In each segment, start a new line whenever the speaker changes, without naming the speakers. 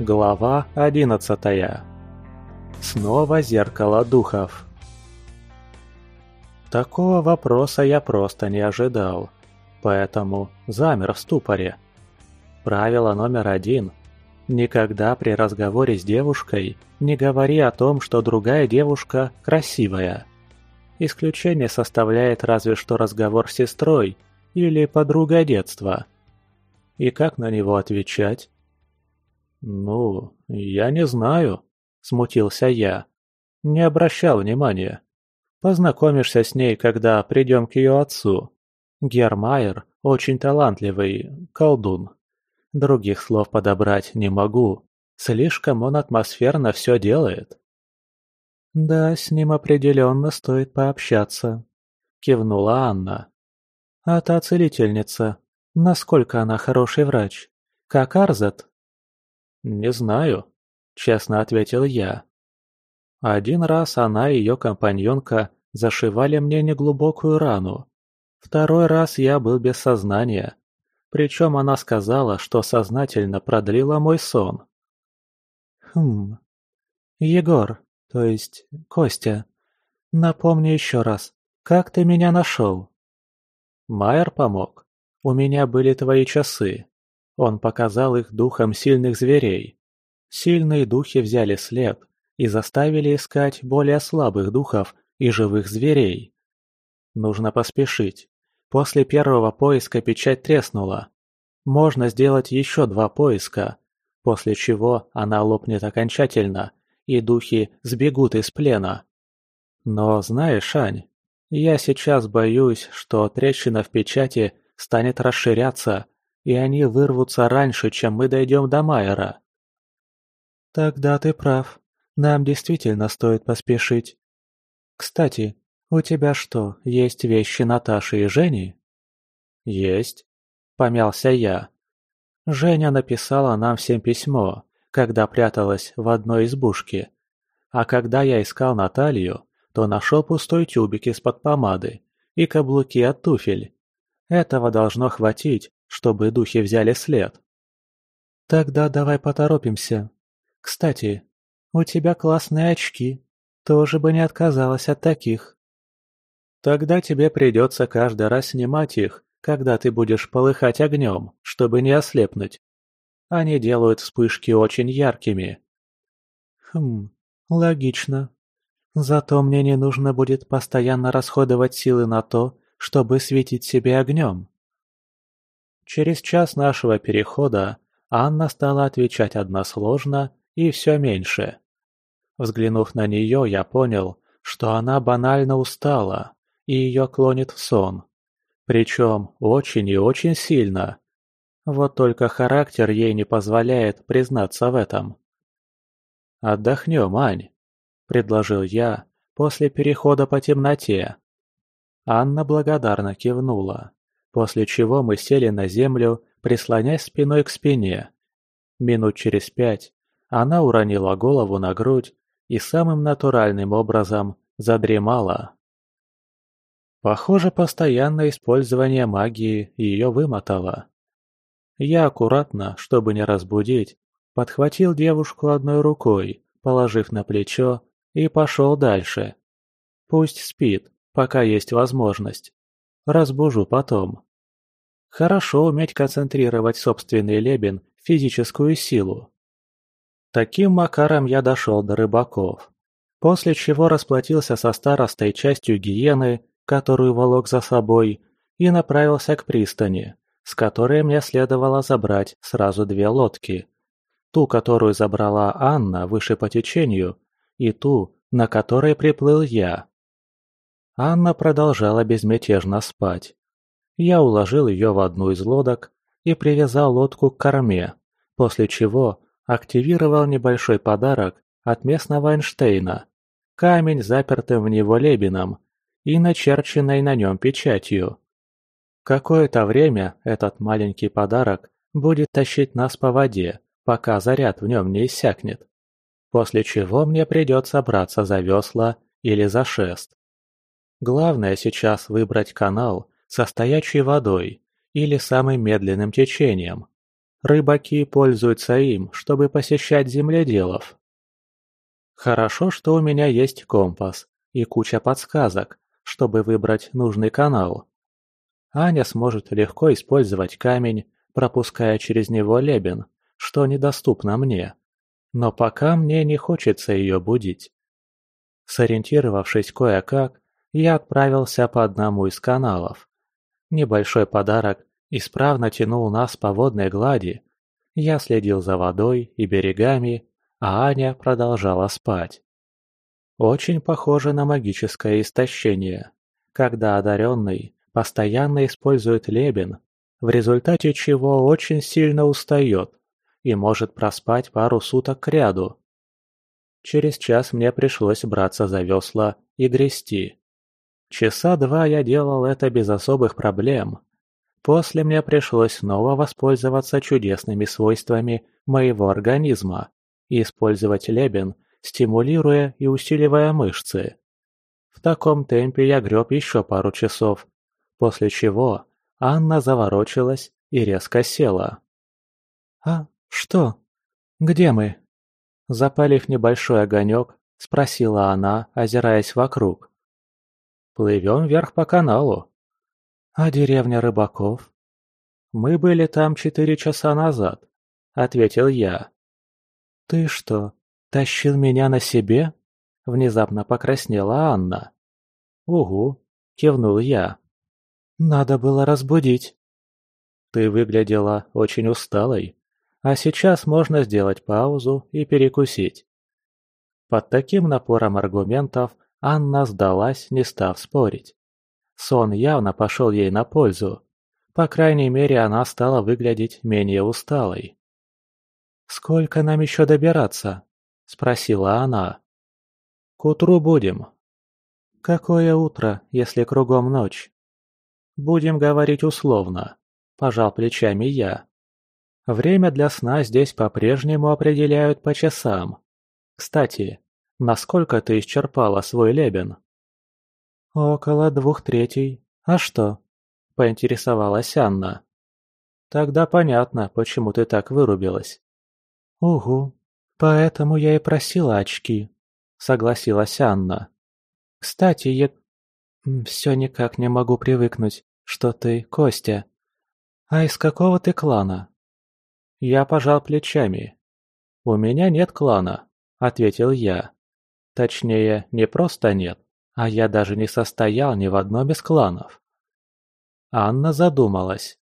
Глава 11 Снова зеркало духов. Такого вопроса я просто не ожидал, поэтому замер в ступоре. Правило номер один. Никогда при разговоре с девушкой не говори о том, что другая девушка красивая. Исключение составляет разве что разговор с сестрой или подругой детства. И как на него отвечать? Ну, я не знаю, смутился я. Не обращал внимания. Познакомишься с ней, когда придем к ее отцу. Гермайер очень талантливый колдун. Других слов подобрать не могу. Слишком он атмосферно все делает. Да, с ним определенно стоит пообщаться, кивнула Анна. А та целительница, насколько она хороший врач. Как Арзет? Не знаю, честно ответил я. Один раз она и ее компаньонка зашивали мне неглубокую рану. Второй раз я был без сознания. Причем она сказала, что сознательно продлила мой сон. Хм. Егор, то есть Костя, напомни еще раз, как ты меня нашел? Майер помог. У меня были твои часы. Он показал их духам сильных зверей. Сильные духи взяли след и заставили искать более слабых духов и живых зверей. Нужно поспешить. После первого поиска печать треснула. Можно сделать еще два поиска, после чего она лопнет окончательно, и духи сбегут из плена. Но знаешь, Шань, я сейчас боюсь, что трещина в печати станет расширяться – Yanî vârv u țărani чем мы дойдем до Майера. Тогда ты прав. Нам действительно стоит поспешить. Кстати, у тебя что, есть вещи Наташи и Жени? Есть, помялся я. Женя написала нам всем письмо, когда пряталась в одной избушке. А когда я искал Наталью, то нашел пустой тюбик из-под помады и каблуки от туфель. Этого должно хватить, чтобы духи взяли след. Тогда давай поторопимся. Кстати, у тебя классные очки. Тоже бы не отказалась от таких. Тогда тебе придется каждый раз снимать их, когда ты будешь полыхать огнем, чтобы не ослепнуть. Они делают вспышки очень яркими. Хм, логично. Зато мне не нужно будет постоянно расходовать силы на то, чтобы светить себе огнем. Через час нашего перехода Анна стала отвечать односложно и все меньше. Взглянув на нее, я понял, что она банально устала, и ее клонит в сон. Причем очень и очень сильно. Вот только характер ей не позволяет признаться в этом. «Отдохнем, Ань», — предложил я после перехода по темноте. Анна благодарно кивнула после чего мы сели на землю, прислонясь спиной к спине. Минут через пять она уронила голову на грудь и самым натуральным образом задремала. Похоже, постоянное использование магии ее вымотало. Я аккуратно, чтобы не разбудить, подхватил девушку одной рукой, положив на плечо, и пошел дальше. Пусть спит, пока есть возможность разбужу потом. Хорошо уметь концентрировать собственный лебен, физическую силу. Таким макаром я дошел до рыбаков, после чего расплатился со старостой частью гиены, которую волок за собой, и направился к пристани, с которой мне следовало забрать сразу две лодки. Ту, которую забрала Анна выше по течению, и ту, на которой приплыл я. Анна продолжала безмятежно спать. Я уложил ее в одну из лодок и привязал лодку к корме, после чего активировал небольшой подарок от местного Эйнштейна – камень, запертым в него лебеном и начерченной на нем печатью. Какое-то время этот маленький подарок будет тащить нас по воде, пока заряд в нем не иссякнет, после чего мне придется браться за весла или за шест. Главное сейчас выбрать канал со стоячей водой или самым медленным течением. Рыбаки пользуются им, чтобы посещать земледелов. Хорошо, что у меня есть компас и куча подсказок, чтобы выбрать нужный канал. Аня сможет легко использовать камень, пропуская через него лебен, что недоступно мне. Но пока мне не хочется ее будить. Сориентировавшись кое-как, я отправился по одному из каналов. Небольшой подарок исправно тянул нас по водной глади. Я следил за водой и берегами, а Аня продолжала спать. Очень похоже на магическое истощение, когда одаренный постоянно использует лебен, в результате чего очень сильно устает и может проспать пару суток кряду. Через час мне пришлось браться за весла и грести часа-два я делал это без особых проблем. После мне пришлось снова воспользоваться чудесными свойствами моего организма и использовать лебен, стимулируя и усиливая мышцы. В таком темпе я греб еще пару часов, после чего Анна заворочилась и резко села. «А что? Где мы?» Запалив небольшой огонек, спросила она, озираясь вокруг плывем вверх по каналу. А деревня рыбаков? Мы были там четыре часа назад, ответил я. Ты что, тащил меня на себе? Внезапно покраснела Анна. Угу, кивнул я. Надо было разбудить. Ты выглядела очень усталой, а сейчас можно сделать паузу и перекусить. Под таким напором аргументов – Анна сдалась, не став спорить. Сон явно пошел ей на пользу. По крайней мере, она стала выглядеть менее усталой. «Сколько нам еще добираться?» – спросила она. «К утру будем». «Какое утро, если кругом ночь?» «Будем говорить условно», – пожал плечами я. «Время для сна здесь по-прежнему определяют по часам. Кстати, насколько ты исчерпала свой лебен?» «Около двух третий. А что?» — поинтересовалась Анна. «Тогда понятно, почему ты так вырубилась». «Угу. Поэтому я и просила очки», — согласилась Анна. «Кстати, я все никак не могу привыкнуть, что ты Костя. А из какого ты клана?» Я пожал плечами. «У меня нет клана», — ответил я. Точнее, не просто нет, а я даже не состоял ни в одном из кланов. Анна задумалась.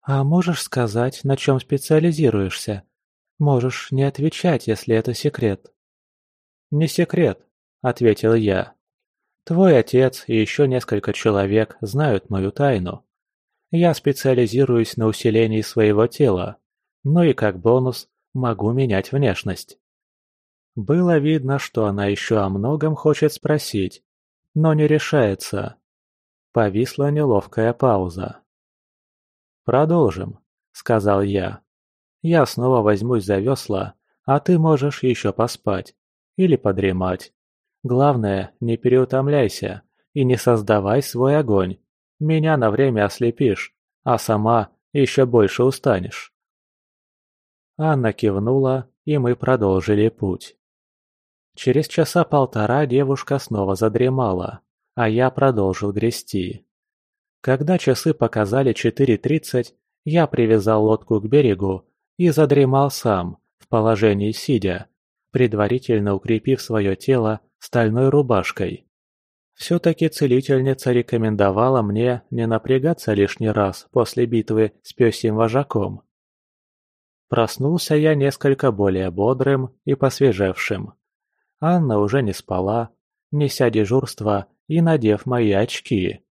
«А можешь сказать, на чем специализируешься? Можешь не отвечать, если это секрет». «Не секрет», — ответил я. «Твой отец и еще несколько человек знают мою тайну. Я специализируюсь на усилении своего тела, ну и как бонус могу менять внешность». Было видно, что она еще о многом хочет спросить, но не решается. Повисла неловкая пауза. «Продолжим», — сказал я. «Я снова возьмусь за весла, а ты можешь еще поспать или подремать. Главное, не переутомляйся и не создавай свой огонь. Меня на время ослепишь, а сама еще больше устанешь». Анна кивнула, и мы продолжили путь. Через часа полтора девушка снова задремала, а я продолжил грести. Когда часы показали 4.30, я привязал лодку к берегу и задремал сам, в положении сидя, предварительно укрепив свое тело стальной рубашкой. Все-таки целительница рекомендовала мне не напрягаться лишний раз после битвы с пёсим вожаком. Проснулся я несколько более бодрым и посвежевшим. Анна уже не спала, неся дежурство и надев мои очки.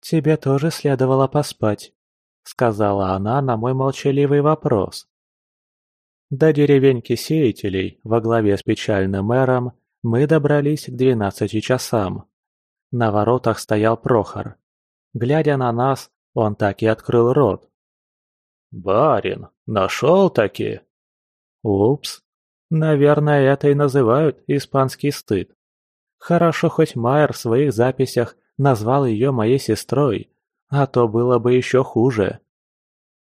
«Тебе тоже следовало поспать», — сказала она на мой молчаливый вопрос. До деревеньки сеятелей во главе с печальным мэром мы добрались к двенадцати часам. На воротах стоял Прохор. Глядя на нас, он так и открыл рот. «Барин, нашел-таки!» «Упс, Наверное, это и называют испанский стыд. Хорошо, хоть Майер в своих записях назвал ее моей сестрой, а то было бы еще хуже.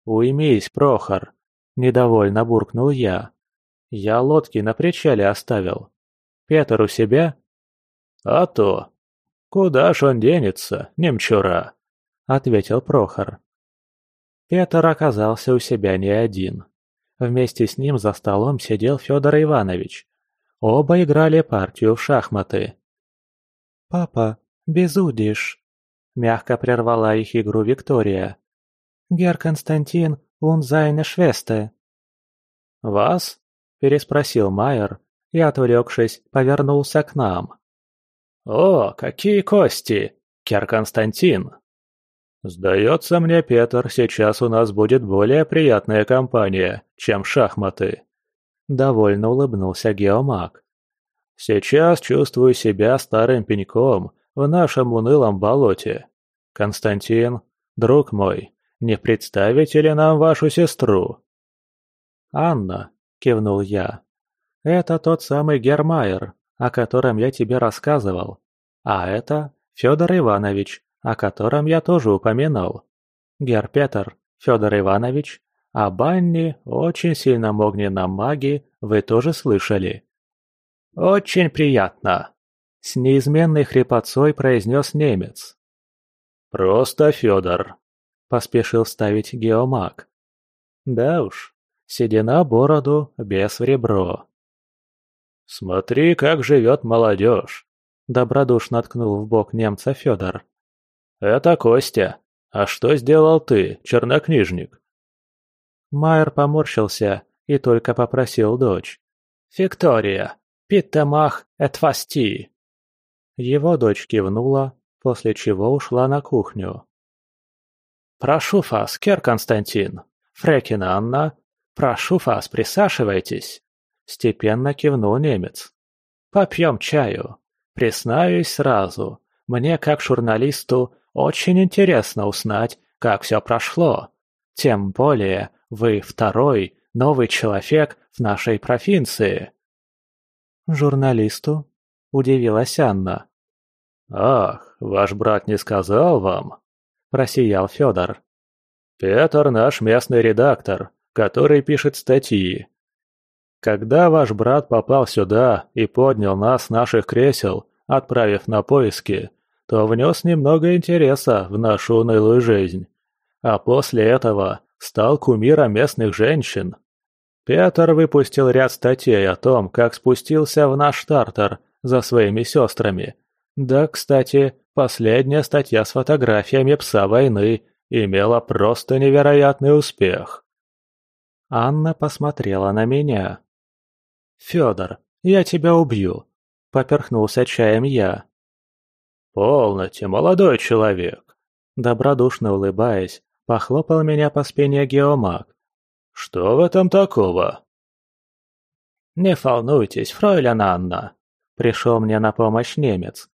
«Уймись, Прохор!» – недовольно буркнул я. «Я лодки на причале оставил. Петр у себя?» «А то! Куда ж он денется, немчура?» – ответил Прохор. Петр оказался у себя не один вместе с ним за столом сидел Федор Иванович. Оба играли партию в шахматы. «Папа, besuche dich!» – мягко прервала их игру Виктория. «Herr Константин und seine Schwester». «Was?» – переспросил Майер и, отвлекшись, повернулся к нам. «О, какие кости, Гер Константин!» Сдается мне, Петр, сейчас у нас будет более приятная компания, чем шахматы. Довольно улыбнулся геомаг. Сейчас чувствую себя старым пеньком в нашем унылом болоте. Константин, друг мой, не представите ли нам вашу сестру? Анна, кивнул я. Это тот самый Гермайер, о котором я тебе рассказывал. А это Федор Иванович, о котором я тоже упоминал. Гер Петр Федор Иванович, о Банне, очень сильном огненном маге, вы тоже слышали. «Очень приятно», — с неизменной хрипотцой произнес немец. «Просто Федор», — поспешил ставить геомаг. «Да уж, седина бороду, без в ребро». «Смотри, как живет молодежь», — добродушно ткнул в бок немца Федор. Это Костя. А что сделал ты, чернокнижник?» Майер поморщился и только попросил дочь. «Виктория, питтамах этвасти!» Его дочь кивнула, после чего ушла на кухню. «Прошу вас, Кер Константин, Фрекина Анна, прошу вас, присаживайтесь!» Степенно кивнул немец. «Попьем чаю. Признаюсь сразу, мне, как журналисту, очень интересно узнать, как все прошло. Тем более вы второй новый человек в нашей провинции». «Журналисту?» – удивилась Анна. «Ах, ваш брат не сказал вам?» – просиял Федор. «Петр наш местный редактор, который пишет статьи. Когда ваш брат попал сюда и поднял нас с наших кресел, отправив на поиски, то внес немного интереса в нашу унылую жизнь, а после этого стал кумиром местных женщин. Петр выпустил ряд статей о том, как спустился в наш тартар за своими сестрами. Да, кстати, последняя статья с фотографиями пса войны имела просто невероятный успех. Анна посмотрела на меня. Федор, я тебя убью», — поперхнулся чаем я полностью молодой человек!» Добродушно улыбаясь, похлопал меня по спине геомаг. «Что в этом такого?» «Не волнуйтесь, фройлен Анна!» Пришел мне на помощь немец.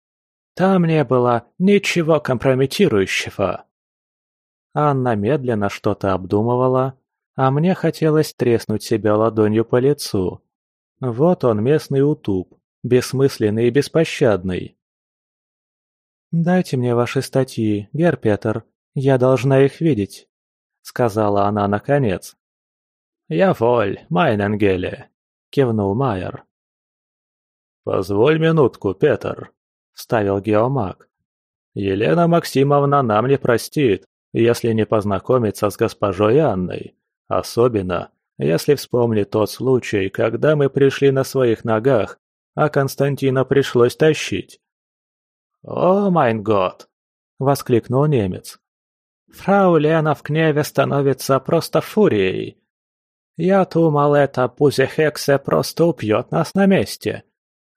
«Там не было ничего компрометирующего!» Анна медленно что-то обдумывала, а мне хотелось треснуть себя ладонью по лицу. Вот он, местный утуп, бессмысленный и беспощадный. «Дайте мне ваши статьи, Герпетер, я должна их видеть», — сказала она наконец. «Я воль, Майненгеле», — кивнул Майер. «Позволь минутку, Петер», — вставил геомаг. «Елена Максимовна нам не простит, если не познакомится с госпожой Анной, особенно если вспомнит тот случай, когда мы пришли на своих ногах, а Константина пришлось тащить. О, mein Gott! воскликнул немец. «Фрау Лена в гневе становится просто фурией. Я думал, это пузя Хексе просто упьет нас на месте.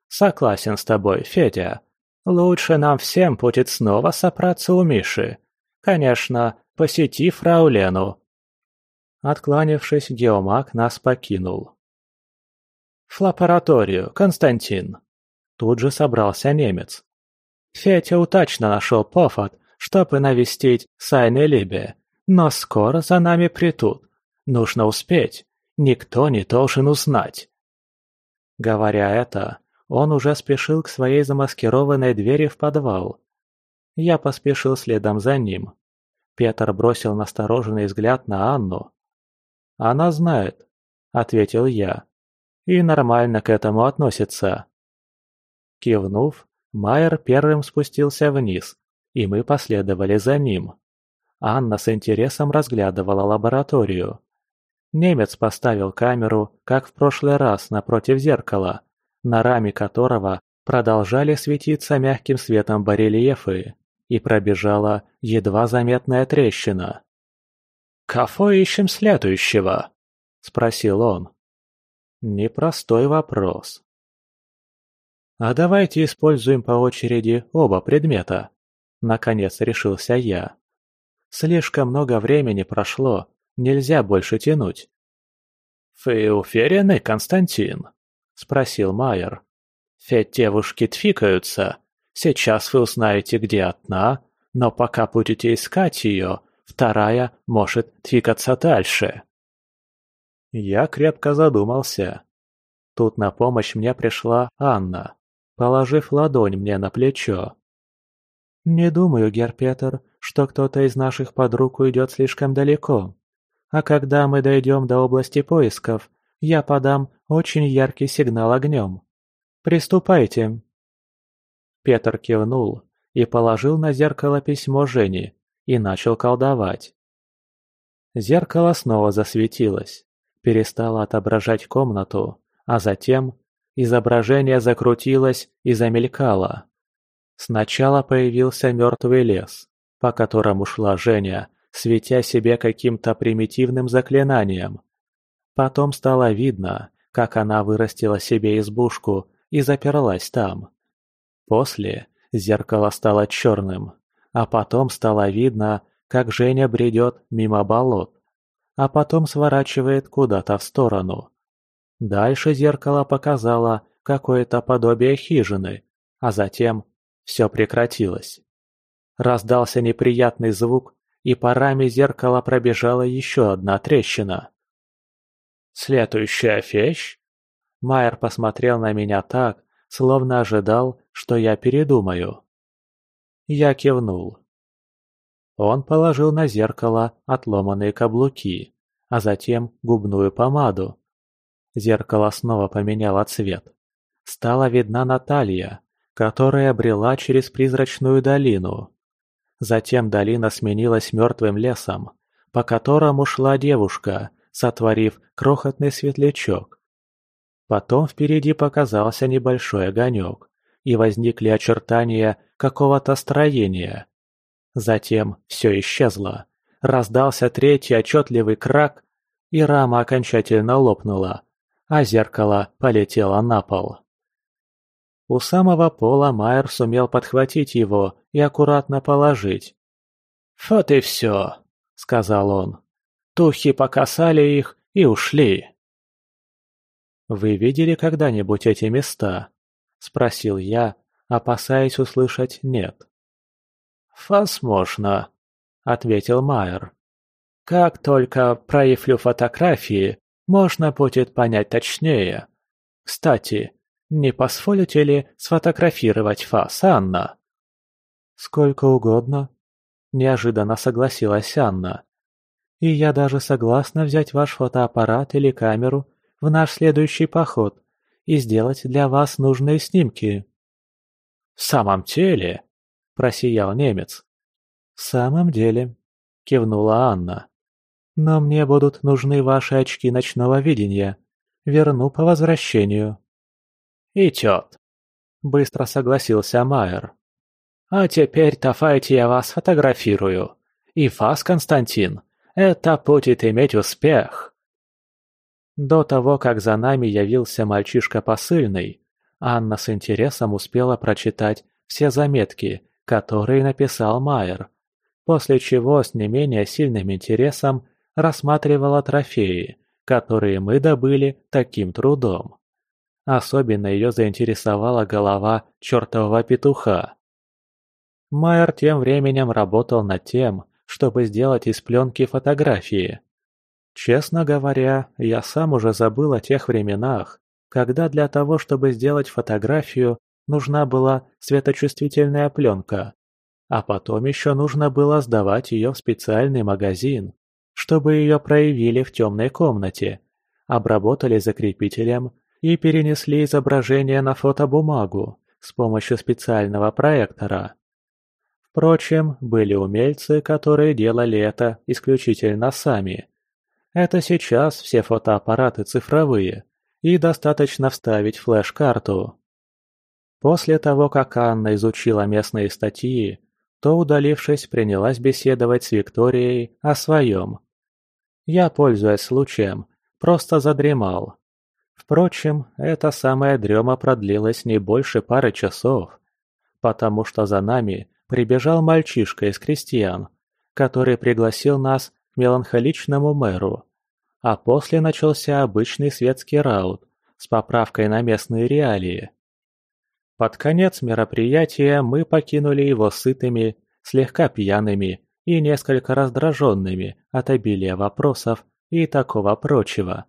Согласен с тобой, Федя. Лучше нам всем будет снова собраться у Миши. Конечно, посети фрау Лену». Откланившись, геомаг нас покинул. «В лабораторию, Константин!» Тут же собрался немец. Фиатеутачна нашел повод, чтобы навестить Сайне но скоро за нами придут. Нужно успеть. Никто не должен узнать. Говоря это, он уже спешил к своей замаскированной двери в подвал. Я поспешил следом за ним. Петр бросил настороженный взгляд на Анну. «Она знает», — ответил я, — «и нормально к этому относится». Кивнув, Майер первым спустился вниз, и мы последовали за ним. Анна с интересом разглядывала лабораторию. Немец поставил камеру, как в прошлый раз, напротив зеркала, на раме которого продолжали светиться мягким светом барельефы, и пробежала едва заметная трещина. «Кого ищем следующего?» – спросил он. Непростой вопрос. А давайте используем по очереди оба предмета», — наконец решился я. «Слишком много времени прошло, нельзя больше тянуть». «Вы уверены, Константин?» — спросил Майер. «Ведь девушки тфикаются. Сейчас вы узнаете, где одна, но пока будете искать ее, вторая может тфикаться дальше». Я крепко задумался. Тут на помощь мне пришла Анна положив ладонь мне на плечо. «Не думаю, Герпетр, что кто-то из наших подруг уйдет слишком далеко. А когда мы дойдем до области поисков, я подам очень яркий сигнал огнем. Приступайте!» Петр кивнул и положил на зеркало письмо Жени и начал колдовать. Зеркало снова засветилось, перестало отображать комнату, а затем Изображение закрутилось и замелькало. Сначала появился мертвый лес, по которому шла Женя, светя себе каким-то примитивным заклинанием. Потом стало видно, как она вырастила себе избушку и заперлась там. После зеркало стало черным, а потом стало видно, как Женя бредет мимо болот, а потом сворачивает куда-то в сторону – Дальше зеркало показало какое-то подобие хижины, а затем все прекратилось. Раздался неприятный звук, и по раме зеркала пробежала еще одна трещина. «Следующая вещь?» Майер посмотрел на меня так, словно ожидал, что я передумаю. Я кивнул. Он положил на зеркало отломанные каблуки, а затем губную помаду, зеркало снова поменяло цвет. Стала видна Наталья, которая брела через призрачную долину. Затем долина сменилась мертвым лесом, по которому шла девушка, сотворив крохотный светлячок. Потом впереди показался небольшой огонек, и возникли очертания какого-то строения. Затем все исчезло, раздался третий отчетливый крак, и рама окончательно лопнула, азеркала полетело на пол. У самого пола Майер сумел подхватить его и аккуратно положить. «Вот и все», — сказал он. «Тухи покасали их и ушли». «Вы видели когда-нибудь эти места?» — спросил я, опасаясь услышать «нет». «Возможно», — ответил Майер. «Как только проявлю фотографии, можно будет понять точнее. Кстати, не позволите ли сфотографировать вас, Анна?» «Сколько угодно», — неожиданно согласилась Анна. «И я даже согласна взять ваш фотоаппарат или камеру в наш следующий поход и сделать для вас нужные снимки». «В самом деле?» – просиял немец. «В самом деле», – кивнула Анна но мне будут нужны ваши очки ночного видения. Верну по возвращению». «Идет», — быстро согласился Майер. «А теперь, Тафайте, я вас фотографирую. И вас, Константин, это будет иметь успех». До того, как за нами явился мальчишка посыльный, Анна с интересом успела прочитать все заметки, которые написал Майер, после чего с не менее сильным интересом рассматривала трофеи, которые мы добыли таким трудом. Особенно ее заинтересовала голова чертового петуха. Майер тем временем работал над тем, чтобы сделать из пленки фотографии. Честно говоря, я сам уже забыл о тех временах, когда для того, чтобы сделать фотографию, нужна была светочувствительная пленка, а потом еще нужно было сдавать ее в специальный магазин, чтобы ее проявили в темной комнате, обработали закрепителем и перенесли изображение на фотобумагу с помощью специального проектора. Впрочем, были умельцы, которые делали это исключительно сами. Это сейчас все фотоаппараты цифровые, и достаточно вставить флеш-карту. После того, как Анна изучила местные статьи, то, удалившись, принялась беседовать с Викторией о своем, я пользуясь случаем, просто задремал. Впрочем, эта самая дрема продлилась не больше пары часов, потому что за нами прибежал мальчишка из крестьян, который пригласил нас к меланхоличному мэру. А после начался обычный светский раут с поправкой на местные реалии. Под конец мероприятия мы покинули его сытыми, слегка пьяными и несколько раздраженными от обилия вопросов и такого прочего.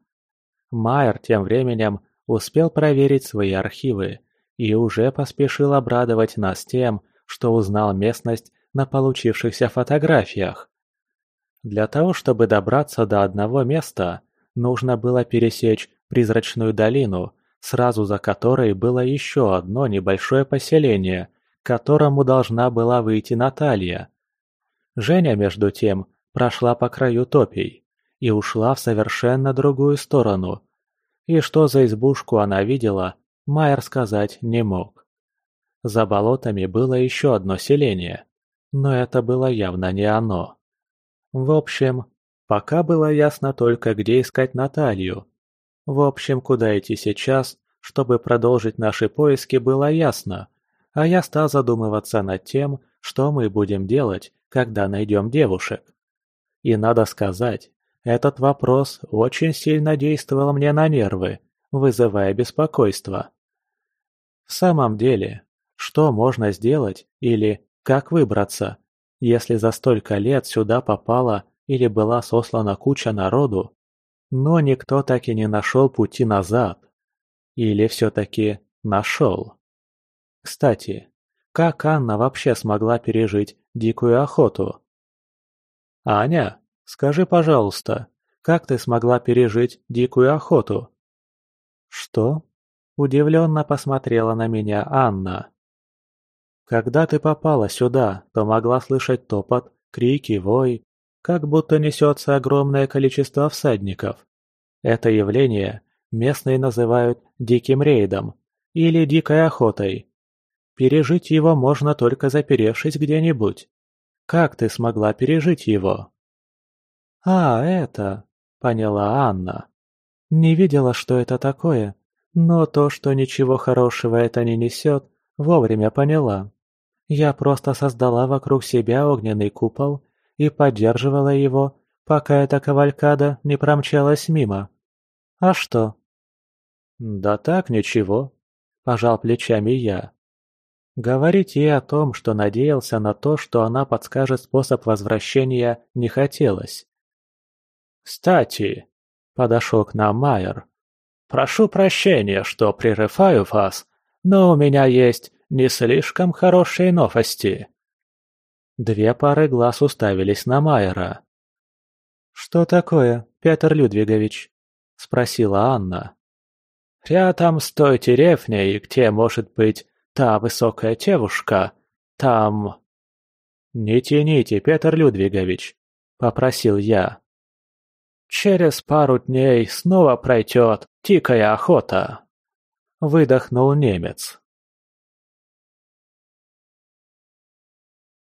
Майер тем временем успел проверить свои архивы и уже поспешил обрадовать нас тем, что узнал местность на получившихся фотографиях. Для того, чтобы добраться до одного места, нужно было пересечь призрачную долину, сразу за которой было еще одно небольшое поселение, к которому должна была выйти Наталья – Женя, между тем, прошла по краю топий и ушла в совершенно другую сторону. И что за избушку она видела, Майер сказать не мог. За болотами было еще одно селение, но это было явно не оно. В общем, пока было ясно только, где искать Наталью. В общем, куда идти сейчас, чтобы продолжить наши поиски, было ясно, а я стал задумываться над тем, что мы будем делать, когда найдем девушек. И надо сказать, этот вопрос очень сильно действовал мне на нервы, вызывая беспокойство. В самом деле, что можно сделать или как выбраться, если за столько лет сюда попала или была сослана куча народу, но никто так и не нашел пути назад? Или все-таки нашел? Кстати, как Анна вообще смогла пережить дикую охоту аня скажи пожалуйста как ты смогла пережить дикую охоту что удивленно посмотрела на меня анна когда ты попала сюда то могла слышать топот крики вой как будто несется огромное количество всадников это явление местные называют диким рейдом или дикой охотой Пережить его можно только заперевшись где-нибудь. Как ты смогла пережить его?» «А, это...» — поняла Анна. «Не видела, что это такое, но то, что ничего хорошего это не несет, вовремя поняла. Я просто создала вокруг себя огненный купол и поддерживала его, пока эта кавалькада не промчалась мимо. А что?» «Да так, ничего», – пожал плечами я. Говорить ей о том, что надеялся на то, что она подскажет способ возвращения, не хотелось. «Кстати», — подошел к нам Майер, — «прошу прощения, что прерываю вас, но у меня есть не слишком хорошие новости». Две пары глаз уставились на Майера. «Что такое, Петр Людвигович?» — спросила Анна. «Рядом с той деревней, где, может быть, та высокая девушка, там...» «Не тяните, Петр Людвигович», — попросил я. «Через пару дней снова пройдет дикая охота», — выдохнул немец.